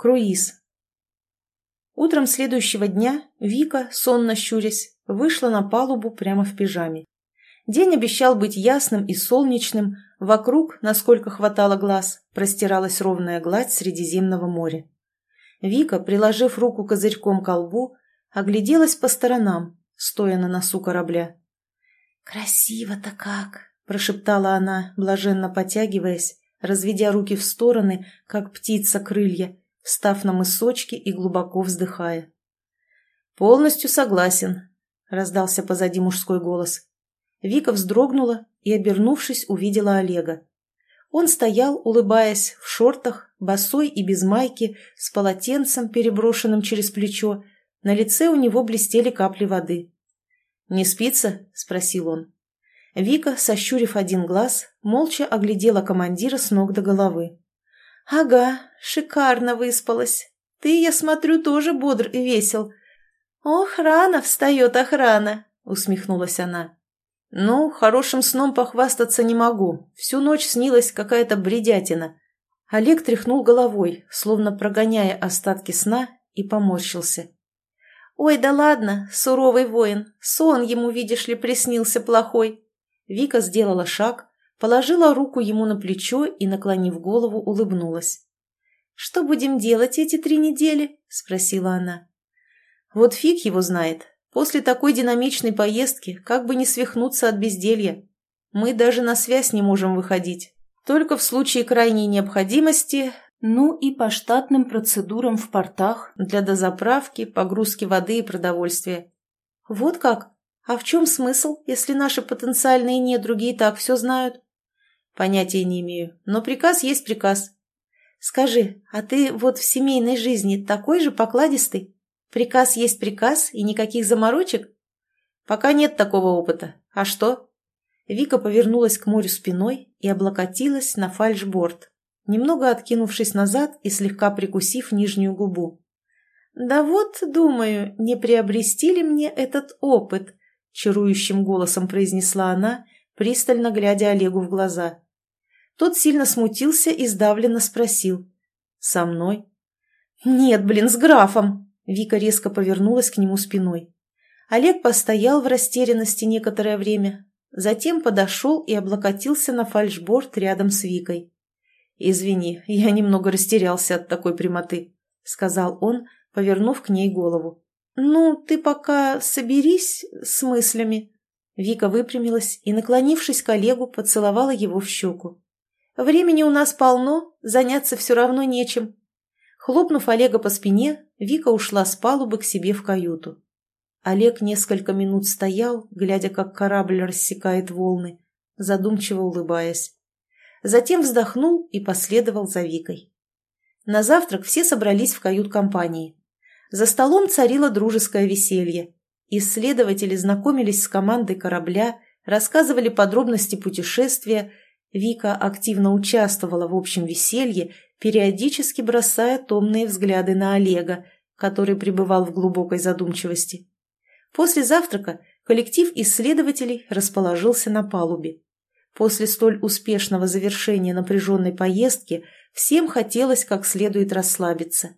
Круиз. Утром следующего дня Вика, сонно щурясь, вышла на палубу прямо в пижаме. День обещал быть ясным и солнечным, вокруг, насколько хватало глаз, простиралась ровная гладь Средиземного моря. Вика, приложив руку козырьком к лбу, огляделась по сторонам, стоя на носу корабля. «Красиво-то как!» – прошептала она, блаженно потягиваясь, разведя руки в стороны, как птица крылья, встав на мысочки и глубоко вздыхая. «Полностью согласен», — раздался позади мужской голос. Вика вздрогнула и, обернувшись, увидела Олега. Он стоял, улыбаясь, в шортах, босой и без майки, с полотенцем, переброшенным через плечо. На лице у него блестели капли воды. «Не спится?» — спросил он. Вика, сощурив один глаз, молча оглядела командира с ног до головы. «Ага, шикарно выспалась. Ты, я смотрю, тоже бодр и весел. Ох, рано встает охрана!» — усмехнулась она. «Ну, хорошим сном похвастаться не могу. Всю ночь снилась какая-то бредятина». Олег тряхнул головой, словно прогоняя остатки сна, и поморщился. «Ой, да ладно, суровый воин, сон ему, видишь ли, приснился плохой». Вика сделала шаг, положила руку ему на плечо и, наклонив голову, улыбнулась. «Что будем делать эти три недели?» – спросила она. «Вот фиг его знает. После такой динамичной поездки как бы не свихнуться от безделья. Мы даже на связь не можем выходить. Только в случае крайней необходимости, ну и по штатным процедурам в портах для дозаправки, погрузки воды и продовольствия. Вот как? А в чем смысл, если наши потенциальные недруги и так все знают? Понятия не имею, но приказ есть приказ. Скажи, а ты вот в семейной жизни такой же покладистый? Приказ есть приказ и никаких заморочек? Пока нет такого опыта. А что? Вика повернулась к морю спиной и облокотилась на фальшборд, немного откинувшись назад и слегка прикусив нижнюю губу. «Да вот, думаю, не приобрести ли мне этот опыт?» — чарующим голосом произнесла она, пристально глядя Олегу в глаза. Тот сильно смутился и сдавленно спросил. «Со мной?» «Нет, блин, с графом!» Вика резко повернулась к нему спиной. Олег постоял в растерянности некоторое время, затем подошел и облокотился на фальшборд рядом с Викой. «Извини, я немного растерялся от такой прямоты», — сказал он, повернув к ней голову. «Ну, ты пока соберись с мыслями», Вика выпрямилась и, наклонившись к Олегу, поцеловала его в щеку. «Времени у нас полно, заняться все равно нечем». Хлопнув Олега по спине, Вика ушла с палубы к себе в каюту. Олег несколько минут стоял, глядя, как корабль рассекает волны, задумчиво улыбаясь. Затем вздохнул и последовал за Викой. На завтрак все собрались в кают-компании. За столом царило дружеское веселье. Исследователи знакомились с командой корабля, рассказывали подробности путешествия. Вика активно участвовала в общем веселье, периодически бросая томные взгляды на Олега, который пребывал в глубокой задумчивости. После завтрака коллектив исследователей расположился на палубе. После столь успешного завершения напряженной поездки всем хотелось как следует расслабиться.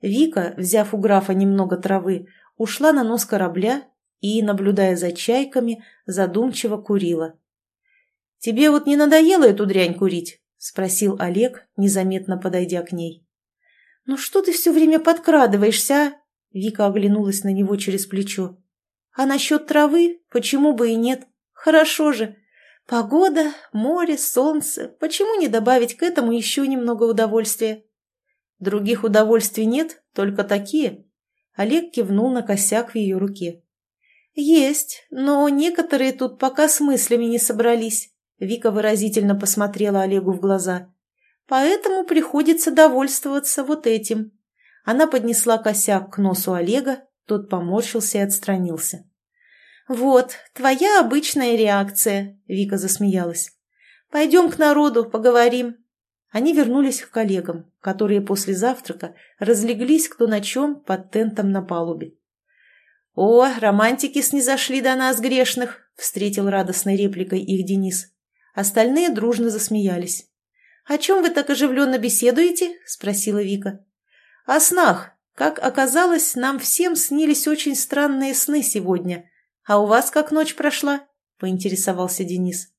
Вика, взяв у графа немного травы, ушла на нос корабля и, наблюдая за чайками, задумчиво курила. «Тебе вот не надоело эту дрянь курить?» — спросил Олег, незаметно подойдя к ней. «Ну что ты все время подкрадываешься, а?» Вика оглянулась на него через плечо. «А насчет травы? Почему бы и нет? Хорошо же. Погода, море, солнце. Почему не добавить к этому еще немного удовольствия?» «Других удовольствий нет, только такие», Олег кивнул на косяк в ее руке. «Есть, но некоторые тут пока с мыслями не собрались», — Вика выразительно посмотрела Олегу в глаза. «Поэтому приходится довольствоваться вот этим». Она поднесла косяк к носу Олега, тот поморщился и отстранился. «Вот, твоя обычная реакция», — Вика засмеялась. «Пойдем к народу, поговорим. Они вернулись к коллегам, которые после завтрака разлеглись кто на чем под тентом на палубе. «О, романтики снизошли до нас, грешных!» — встретил радостной репликой их Денис. Остальные дружно засмеялись. «О чем вы так оживленно беседуете?» — спросила Вика. «О снах. Как оказалось, нам всем снились очень странные сны сегодня. А у вас как ночь прошла?» – поинтересовался Денис.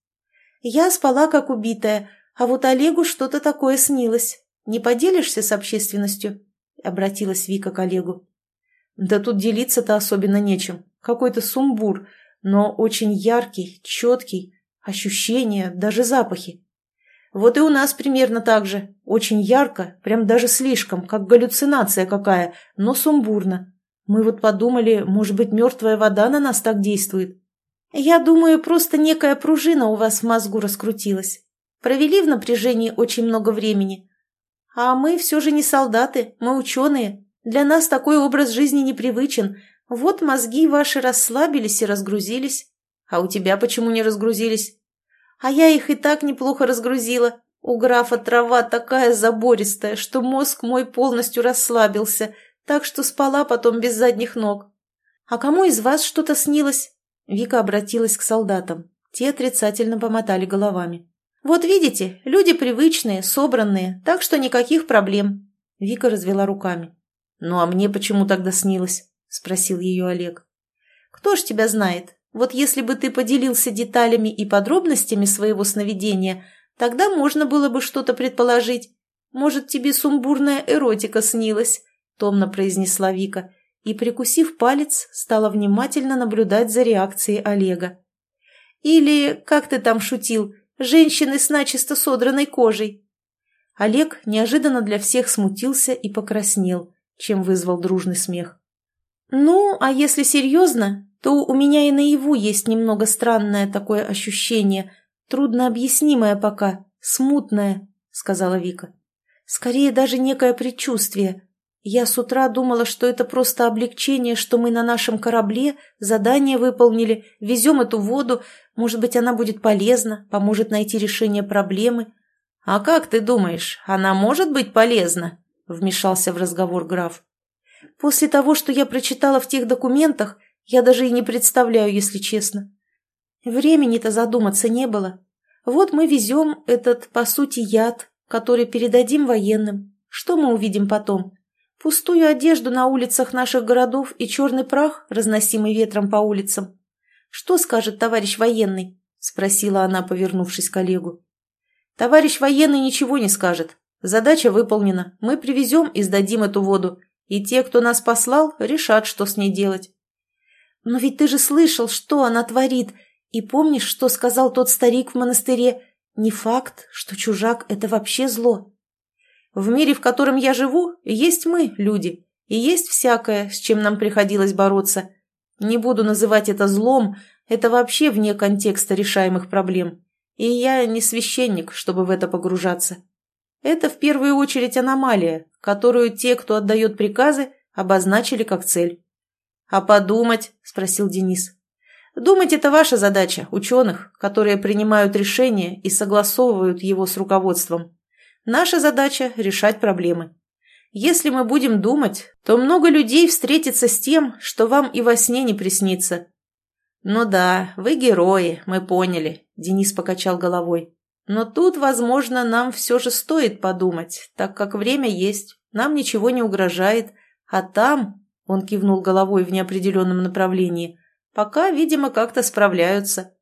«Я спала как убитая, а вот Олегу что-то такое снилось. Не поделишься с общественностью?» – обратилась Вика к Олегу. «Да тут делиться-то особенно нечем. Какой-то сумбур, но очень яркий, четкий, ощущения, даже запахи. Вот и у нас примерно так же. Очень ярко, прям даже слишком, как галлюцинация какая, но сумбурно. Мы вот подумали, может быть, мертвая вода на нас так действует. Я думаю, просто некая пружина у вас в мозгу раскрутилась. Провели в напряжении очень много времени. А мы все же не солдаты, мы ученые. Для нас такой образ жизни непривычен. Вот мозги ваши расслабились и разгрузились. А у тебя почему не разгрузились? А я их и так неплохо разгрузила. У графа трава такая забористая, что мозг мой полностью расслабился, так что спала потом без задних ног. А кому из вас что-то снилось? Вика обратилась к солдатам. Те отрицательно помотали головами. «Вот видите, люди привычные, собранные, так что никаких проблем». Вика развела руками. «Ну а мне почему тогда снилось?» – спросил ее Олег. «Кто ж тебя знает? Вот если бы ты поделился деталями и подробностями своего сновидения, тогда можно было бы что-то предположить. Может, тебе сумбурная эротика снилась?» – томно произнесла Вика и, прикусив палец, стала внимательно наблюдать за реакцией Олега. «Или, как ты там шутил, женщины с начисто содранной кожей?» Олег неожиданно для всех смутился и покраснел, чем вызвал дружный смех. «Ну, а если серьезно, то у меня и наяву есть немного странное такое ощущение, труднообъяснимое пока, смутное», — сказала Вика. «Скорее даже некое предчувствие. Я с утра думала, что это просто облегчение, что мы на нашем корабле задание выполнили, везем эту воду, может быть, она будет полезна, поможет найти решение проблемы». «А как ты думаешь, она может быть полезна?» — вмешался в разговор граф. После того, что я прочитала в тех документах, я даже и не представляю, если честно. Времени-то задуматься не было. Вот мы везем этот, по сути, яд, который передадим военным. Что мы увидим потом? Пустую одежду на улицах наших городов и черный прах, разносимый ветром по улицам. Что скажет товарищ военный? Спросила она, повернувшись к Олегу. Товарищ военный ничего не скажет. Задача выполнена. Мы привезем и сдадим эту воду и те, кто нас послал, решат, что с ней делать. Но ведь ты же слышал, что она творит, и помнишь, что сказал тот старик в монастыре? Не факт, что чужак — это вообще зло. В мире, в котором я живу, есть мы, люди, и есть всякое, с чем нам приходилось бороться. Не буду называть это злом, это вообще вне контекста решаемых проблем. И я не священник, чтобы в это погружаться. Это в первую очередь аномалия, которую те, кто отдает приказы, обозначили как цель. «А подумать?» – спросил Денис. «Думать – это ваша задача, ученых, которые принимают решения и согласовывают его с руководством. Наша задача – решать проблемы. Если мы будем думать, то много людей встретится с тем, что вам и во сне не приснится». «Ну да, вы герои, мы поняли», – Денис покачал головой. Но тут, возможно, нам все же стоит подумать, так как время есть, нам ничего не угрожает, а там, он кивнул головой в неопределенном направлении, пока, видимо, как-то справляются.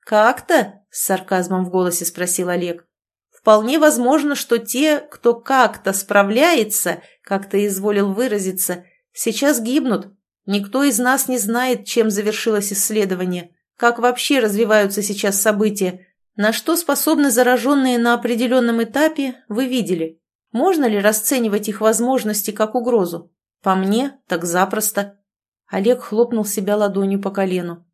«Как-то?» – с сарказмом в голосе спросил Олег. «Вполне возможно, что те, кто как-то справляется, как то изволил выразиться, сейчас гибнут. Никто из нас не знает, чем завершилось исследование, как вообще развиваются сейчас события, на что способны зараженные на определенном этапе, вы видели. Можно ли расценивать их возможности как угрозу? По мне, так запросто. Олег хлопнул себя ладонью по колену.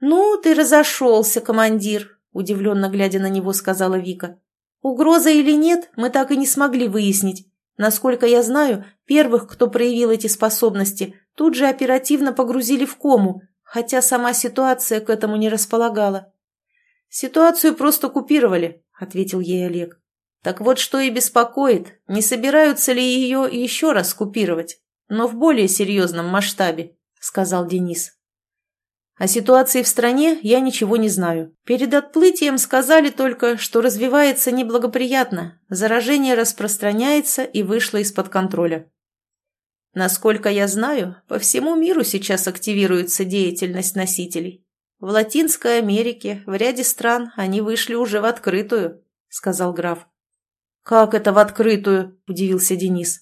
«Ну, ты разошелся, командир», — удивленно глядя на него, сказала Вика. «Угроза или нет, мы так и не смогли выяснить. Насколько я знаю, первых, кто проявил эти способности, тут же оперативно погрузили в кому, хотя сама ситуация к этому не располагала. «Ситуацию просто купировали», — ответил ей Олег. «Так вот, что и беспокоит, не собираются ли ее еще раз купировать, но в более серьезном масштабе», — сказал Денис. О ситуации в стране я ничего не знаю. Перед отплытием сказали только, что развивается неблагоприятно, заражение распространяется и вышло из-под контроля. Насколько я знаю, по всему миру сейчас активируется деятельность носителей. В Латинской Америке, в ряде стран они вышли уже в открытую, сказал граф. Как это в открытую? удивился Денис.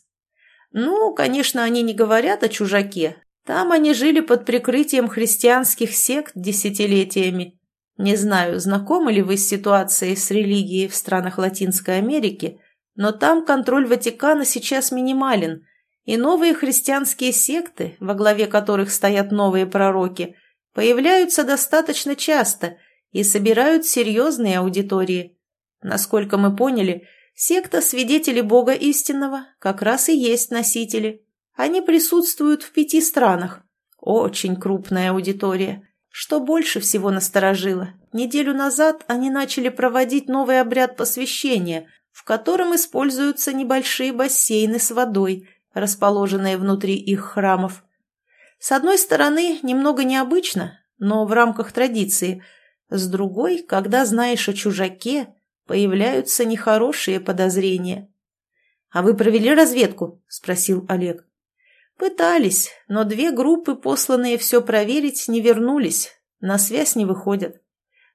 Ну, конечно, они не говорят о чужаке, там они жили под прикрытием христианских сект десятилетиями. Не знаю, знакомы ли вы с ситуацией с религией в странах Латинской Америки, но там контроль Ватикана сейчас минимален, и новые христианские секты, во главе которых стоят новые пророки, появляются достаточно часто и собирают серьезные аудитории. Насколько мы поняли, секта свидетелей Бога истинного как раз и есть носители – они присутствуют в пяти странах. Очень крупная аудитория. Что больше всего насторожило, неделю назад они начали проводить новый обряд посвящения, в котором используются небольшие бассейны с водой, расположенные внутри их храмов. С одной стороны, немного необычно, но в рамках традиции. С другой, когда знаешь о чужаке, появляются нехорошие подозрения. «А вы провели разведку?» – спросил Олег. Пытались, но две группы, посланные все проверить, не вернулись, на связь не выходят.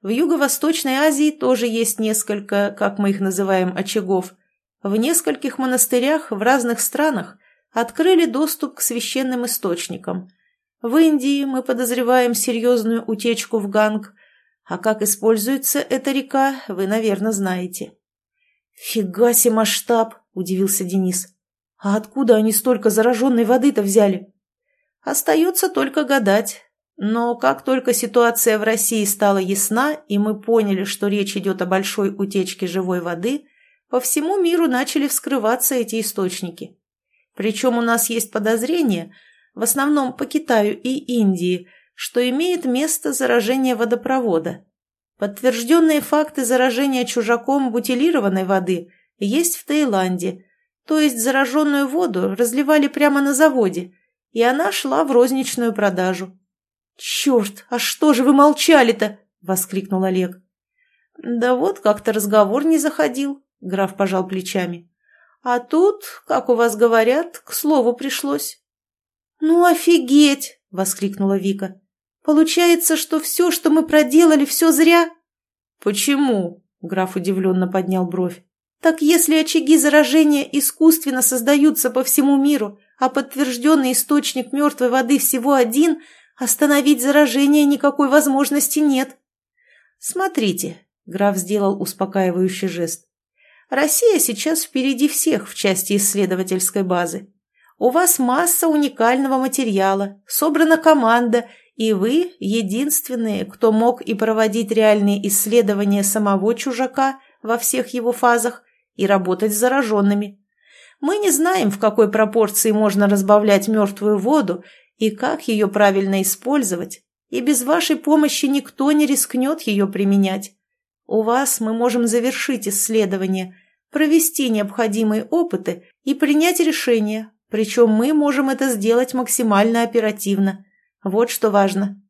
В Юго-Восточной Азии тоже есть несколько, как мы их называем, очагов. В нескольких монастырях в разных странах открыли доступ к священным источникам. В Индии мы подозреваем серьезную утечку в Ганг, а как используется эта река, вы, наверное, знаете. «Фига себе масштаб!» – удивился Денис. А откуда они столько зараженной воды-то взяли? Остается только гадать. Но как только ситуация в России стала ясна, и мы поняли, что речь идет о большой утечке живой воды, по всему миру начали вскрываться эти источники. Причем у нас есть подозрение, в основном по Китаю и Индии, что имеет место заражение водопровода. Подтвержденные факты заражения чужаком бутилированной воды есть в Таиланде – то есть зараженную воду разливали прямо на заводе, и она шла в розничную продажу. «Черт, а что же вы молчали-то?» — воскликнул Олег. «Да вот как-то разговор не заходил», — граф пожал плечами. «А тут, как у вас говорят, к слову пришлось». «Ну офигеть!» — воскликнула Вика. «Получается, что все, что мы проделали, все зря?» «Почему?» — граф удивленно поднял бровь. Так если очаги заражения искусственно создаются по всему миру, а подтвержденный источник мертвой воды всего один, остановить заражение никакой возможности нет. Смотрите, граф сделал успокаивающий жест. Россия сейчас впереди всех в части исследовательской базы. У вас масса уникального материала, собрана команда, и вы единственные, кто мог и проводить реальные исследования самого чужака во всех его фазах, и работать с зараженными. Мы не знаем, в какой пропорции можно разбавлять мертвую воду и как ее правильно использовать, и без вашей помощи никто не рискнет ее применять. У вас мы можем завершить исследование, провести необходимые опыты и принять решение, причем мы можем это сделать максимально оперативно. Вот что важно.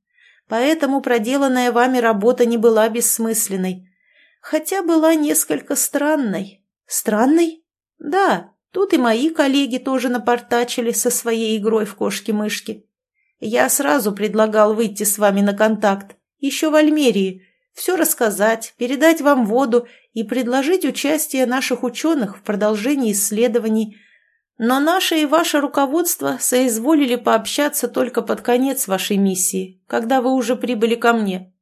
Поэтому проделанная вами работа не была бессмысленной, хотя была несколько странной. Странный? Да, тут и мои коллеги тоже напортачили со своей игрой в кошки-мышки. Я сразу предлагал выйти с вами на контакт, еще в Альмерии, все рассказать, передать вам воду и предложить участие наших ученых в продолжении исследований. Но наше и ваше руководство соизволили пообщаться только под конец вашей миссии, когда вы уже прибыли ко мне.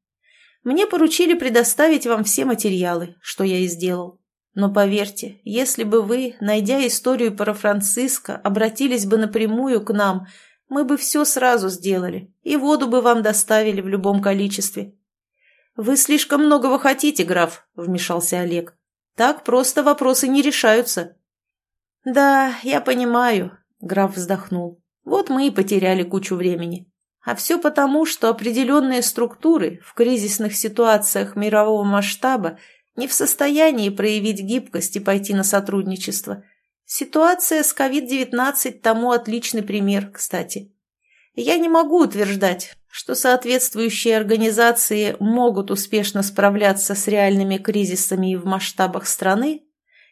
Мне поручили предоставить вам все материалы, что я и сделал. Но поверьте, если бы вы, найдя историю про Франциска, обратились бы напрямую к нам, мы бы все сразу сделали, и воду бы вам доставили в любом количестве. «Вы слишком многого хотите, граф», — вмешался Олег. «Так просто вопросы не решаются». «Да, я понимаю», — граф вздохнул. «Вот мы и потеряли кучу времени. А все потому, что определенные структуры в кризисных ситуациях мирового масштаба не в состоянии проявить гибкость и пойти на сотрудничество. Ситуация с COVID-19 тому отличный пример, кстати. Я не могу утверждать, что соответствующие организации могут успешно справляться с реальными кризисами в масштабах страны,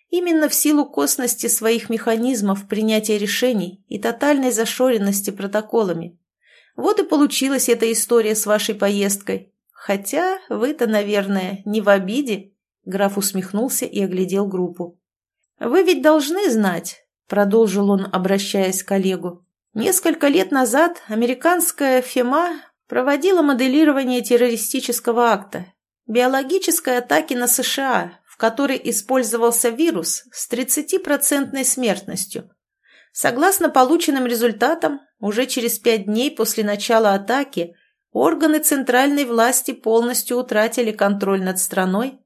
именно в силу косности своих механизмов принятия решений и тотальной зашоренности протоколами. Вот и получилась эта история с вашей поездкой. Хотя вы-то, наверное, не в обиде. Граф усмехнулся и оглядел группу. «Вы ведь должны знать», — продолжил он, обращаясь к коллегу, «несколько лет назад американская ФЕМА проводила моделирование террористического акта, биологической атаки на США, которой использовался вирус с 30% смертностью. Согласно полученным результатам, уже через пять дней после начала атаки органы центральной власти полностью утратили контроль над страной,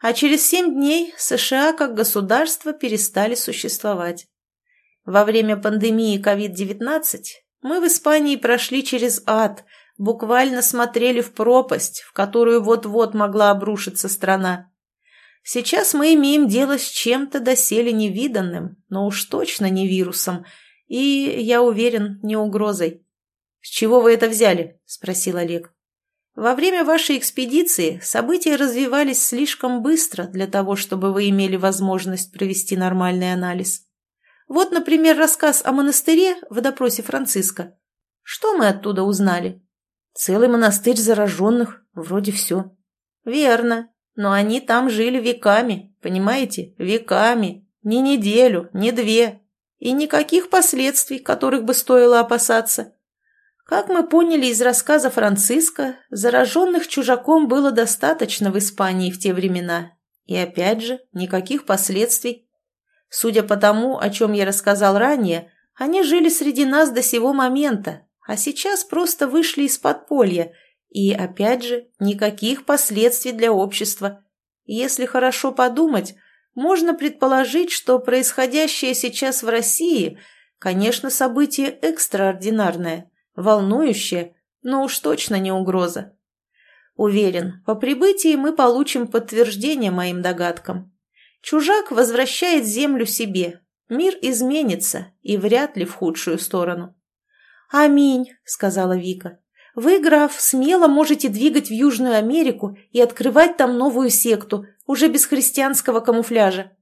а через семь дней США как государство перестали существовать. Во время пандемии COVID-19 мы в Испании прошли через ад – буквально смотрели в пропасть, в которую вот-вот могла обрушиться страна. Сейчас мы имеем дело с чем-то доселе невиданным, но уж точно не вирусом, и, я уверен, не угрозой. «С чего вы это взяли?» – спросил Олег. «Во время вашей экспедиции события развивались слишком быстро для того, чтобы вы имели возможность провести нормальный анализ. Вот, например, рассказ о монастыре в допросе Франциска. Что мы оттуда узнали?» Целый монастырь зараженных, вроде все. Верно, но они там жили веками, понимаете, веками. Ни неделю, ни две. И никаких последствий, которых бы стоило опасаться. Как мы поняли из рассказа Франциска, зараженных чужаком было достаточно в Испании в те времена. И опять же, никаких последствий. Судя по тому, о чем я рассказал ранее, они жили среди нас до сего момента, а сейчас просто вышли из подполья, и, опять же, никаких последствий для общества. Если хорошо подумать, можно предположить, что происходящее сейчас в России, конечно, событие экстраординарное, волнующее, но уж точно не угроза. Уверен, по прибытии мы получим подтверждение моим догадкам. Чужак возвращает землю себе, мир изменится и вряд ли в худшую сторону. «Аминь», — сказала Вика. «Вы, граф, смело можете двигать в Южную Америку и открывать там новую секту, уже без христианского камуфляжа».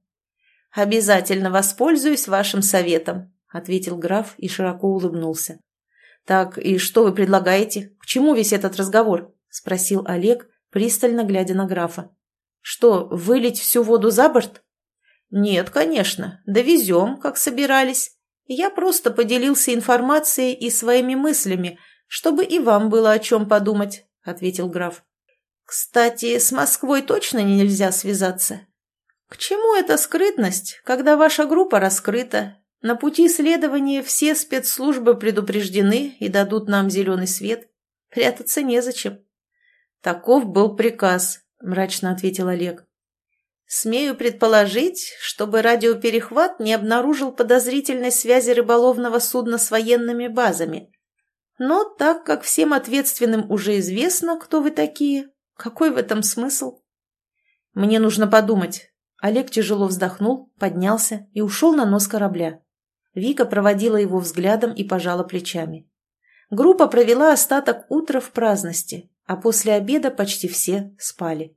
«Обязательно воспользуюсь вашим советом», — ответил граф и широко улыбнулся. «Так, и что вы предлагаете? К чему весь этот разговор?» — спросил Олег, пристально глядя на графа. «Что, вылить всю воду за борт?» «Нет, конечно. Довезем, как собирались. Я просто поделился информацией и своими мыслями, чтобы и вам было о чем подумать», — ответил граф. «Кстати, с Москвой точно нельзя связаться?» «К чему эта скрытность, когда ваша группа раскрыта? На пути следования все спецслужбы предупреждены и дадут нам зеленый свет. Прятаться незачем». «Таков был приказ», — мрачно ответил Олег. Смею предположить, чтобы радиоперехват не обнаружил подозрительной связи рыболовного судна с военными базами. Но так как всем ответственным уже известно, кто вы такие, какой в этом смысл? Мне нужно подумать. Олег тяжело вздохнул, поднялся и ушел на нос корабля. Вика проводила его взглядом и пожала плечами. Группа провела остаток утра в праздности, а после обеда почти все спали.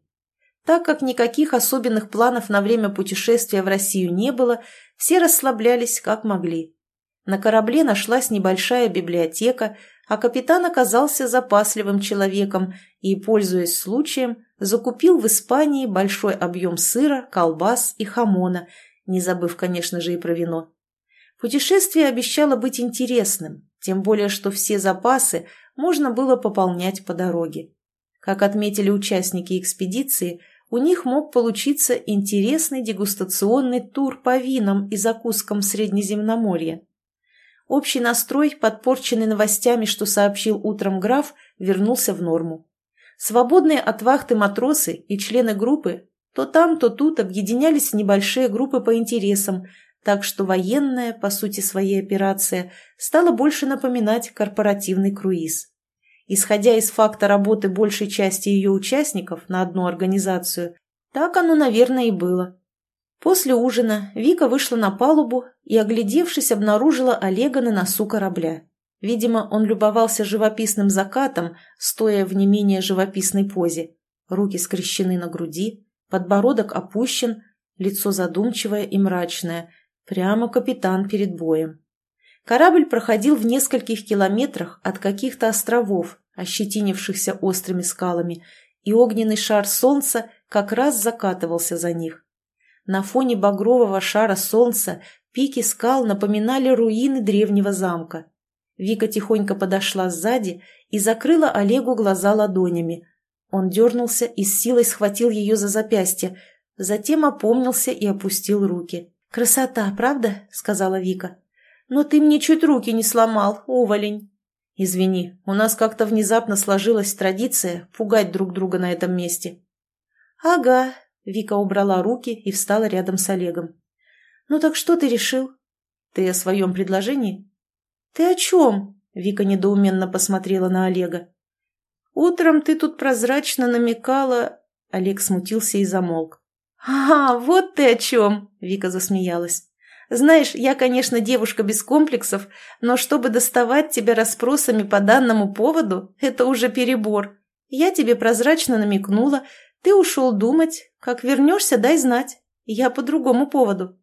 Так как никаких особенных планов на время путешествия в Россию не было, все расслаблялись как могли. На корабле нашлась небольшая библиотека, а капитан оказался запасливым человеком и, пользуясь случаем, закупил в Испании большой объем сыра, колбас и хамона, не забыв, конечно же, и про вино. Путешествие обещало быть интересным, тем более, что все запасы можно было пополнять по дороге. Как отметили участники экспедиции, у них мог получиться интересный дегустационный тур по винам и закускам Среднеземноморья. Общий настрой, подпорченный новостями, что сообщил утром граф, вернулся в норму. Свободные от вахты матросы и члены группы то там, то тут объединялись небольшие группы по интересам, так что военная, по сути своей операция, стала больше напоминать корпоративный круиз. Исходя из факта работы большей части ее участников на одну организацию, так оно, наверное, и было. После ужина Вика вышла на палубу и, оглядевшись, обнаружила Олега на носу корабля. Видимо, он любовался живописным закатом, стоя в не менее живописной позе. Руки скрещены на груди, подбородок опущен, лицо задумчивое и мрачное, прямо капитан перед боем. Корабль проходил в нескольких километрах от каких-то островов, ощетинившихся острыми скалами, и огненный шар солнца как раз закатывался за них. На фоне багрового шара солнца пики скал напоминали руины древнего замка. Вика тихонько подошла сзади и закрыла Олегу глаза ладонями. Он дернулся и с силой схватил ее за запястье, затем опомнился и опустил руки. «Красота, правда?» — сказала Вика. «Но ты мне чуть руки не сломал, уволень». «Извини, у нас как-то внезапно сложилась традиция пугать друг друга на этом месте». «Ага», — Вика убрала руки и встала рядом с Олегом. «Ну так что ты решил?» «Ты о своем предложении?» «Ты о чем?» — Вика недоуменно посмотрела на Олега. «Утром ты тут прозрачно намекала...» Олег смутился и замолк. «А, вот ты о чем!» — Вика засмеялась. «Знаешь, я, конечно, девушка без комплексов, но чтобы доставать тебя расспросами по данному поводу, это уже перебор. Я тебе прозрачно намекнула, ты ушел думать. Как вернешься, дай знать. Я по другому поводу».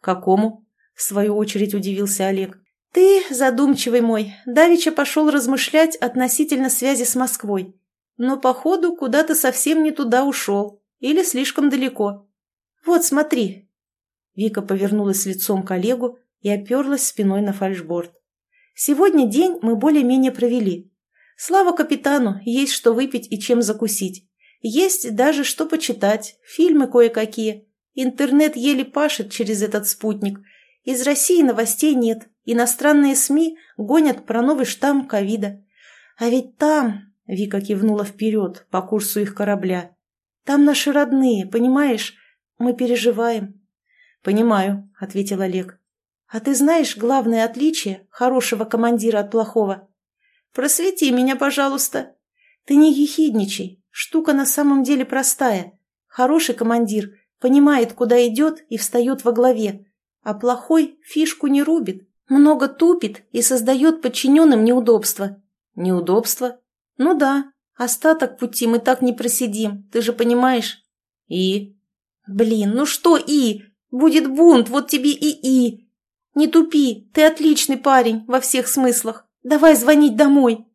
«Какому?» — в свою очередь удивился Олег. «Ты, задумчивый мой, давеча пошел размышлять относительно связи с Москвой. Но, походу, куда-то совсем не туда ушел. Или слишком далеко. Вот, смотри». Вика повернулась лицом к Олегу и оперлась спиной на фальшборд. «Сегодня день мы более-менее провели. Слава капитану, есть что выпить и чем закусить. Есть даже что почитать, фильмы кое-какие. Интернет еле пашет через этот спутник. Из России новостей нет, Иностранные СМИ гонят про новый штамм ковида. А ведь там, Вика кивнула вперед по курсу их корабля, там наши родные, понимаешь? Мы переживаем. Понимаю, ответил Олег. А ты знаешь главное отличие хорошего командира от плохого? Просвети меня, пожалуйста. Ты не ехидничай. Штука на самом деле простая. Хороший командир понимает, куда идет и встает во главе, а плохой фишку не рубит, много тупит и создает подчиненным неудобства. Неудобства? Ну да, остаток пути мы так не просидим, ты же понимаешь? И? Блин, ну что и? Будет бунт, вот тебе и и. Не тупи, ты отличный парень во всех смыслах. Давай звонить домой.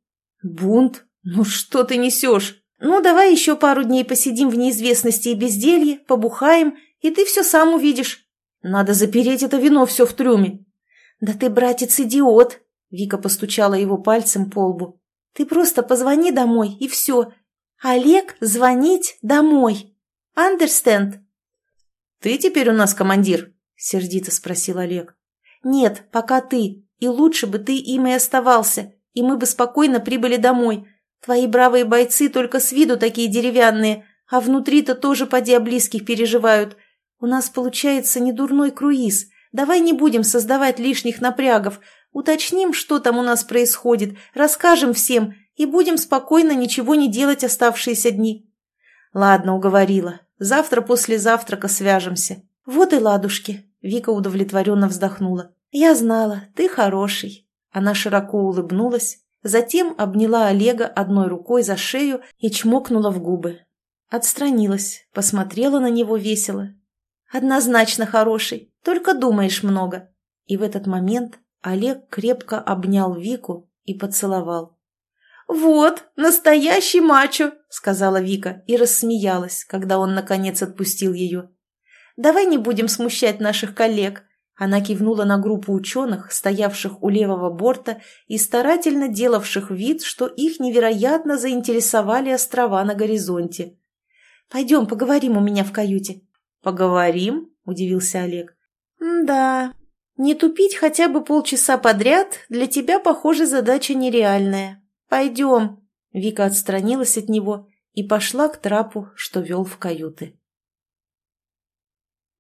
Бунт? Ну что ты несешь? Ну, давай еще пару дней посидим в неизвестности и безделье, побухаем, и ты все сам увидишь. Надо запереть это вино все в трюме. «Да ты, братец, идиот!» Вика постучала его пальцем по лбу. «Ты просто позвони домой, и все. Олег, звонить домой. Understand?» «Ты теперь у нас командир?» — сердито спросил Олег. «Нет, пока ты. И лучше бы ты им и оставался, и мы бы спокойно прибыли домой. Твои бравые бойцы только с виду такие деревянные, а внутри-то тоже поди о близких переживают. У нас получается недурной круиз, Давай не будем создавать лишних напрягов. Уточним, что там у нас происходит, расскажем всем и будем спокойно ничего не делать оставшиеся дни. Ладно, уговорила. Завтра после завтрака свяжемся. Вот и ладушки. Вика удовлетворенно вздохнула. Я знала, ты хороший. Она широко улыбнулась, затем обняла Олега одной рукой за шею и чмокнула в губы. Отстранилась, посмотрела на него весело. Однозначно хороший. Только думаешь много». И в этот момент Олег крепко обнял Вику и поцеловал. «Вот, настоящий мачо!» — сказала Вика и рассмеялась, когда он, наконец, отпустил ее. «Давай не будем смущать наших коллег!» Она кивнула на группу ученых, стоявших у левого борта и старательно делавших вид, что их невероятно заинтересовали острова на горизонте. «Пойдем поговорим у меня в каюте». «Поговорим?» – удивился Олег. «Да, не тупить хотя бы полчаса подряд для тебя, похоже, задача нереальная. Пойдем». Вика отстранилась от него и пошла к трапу, что вел в каюты.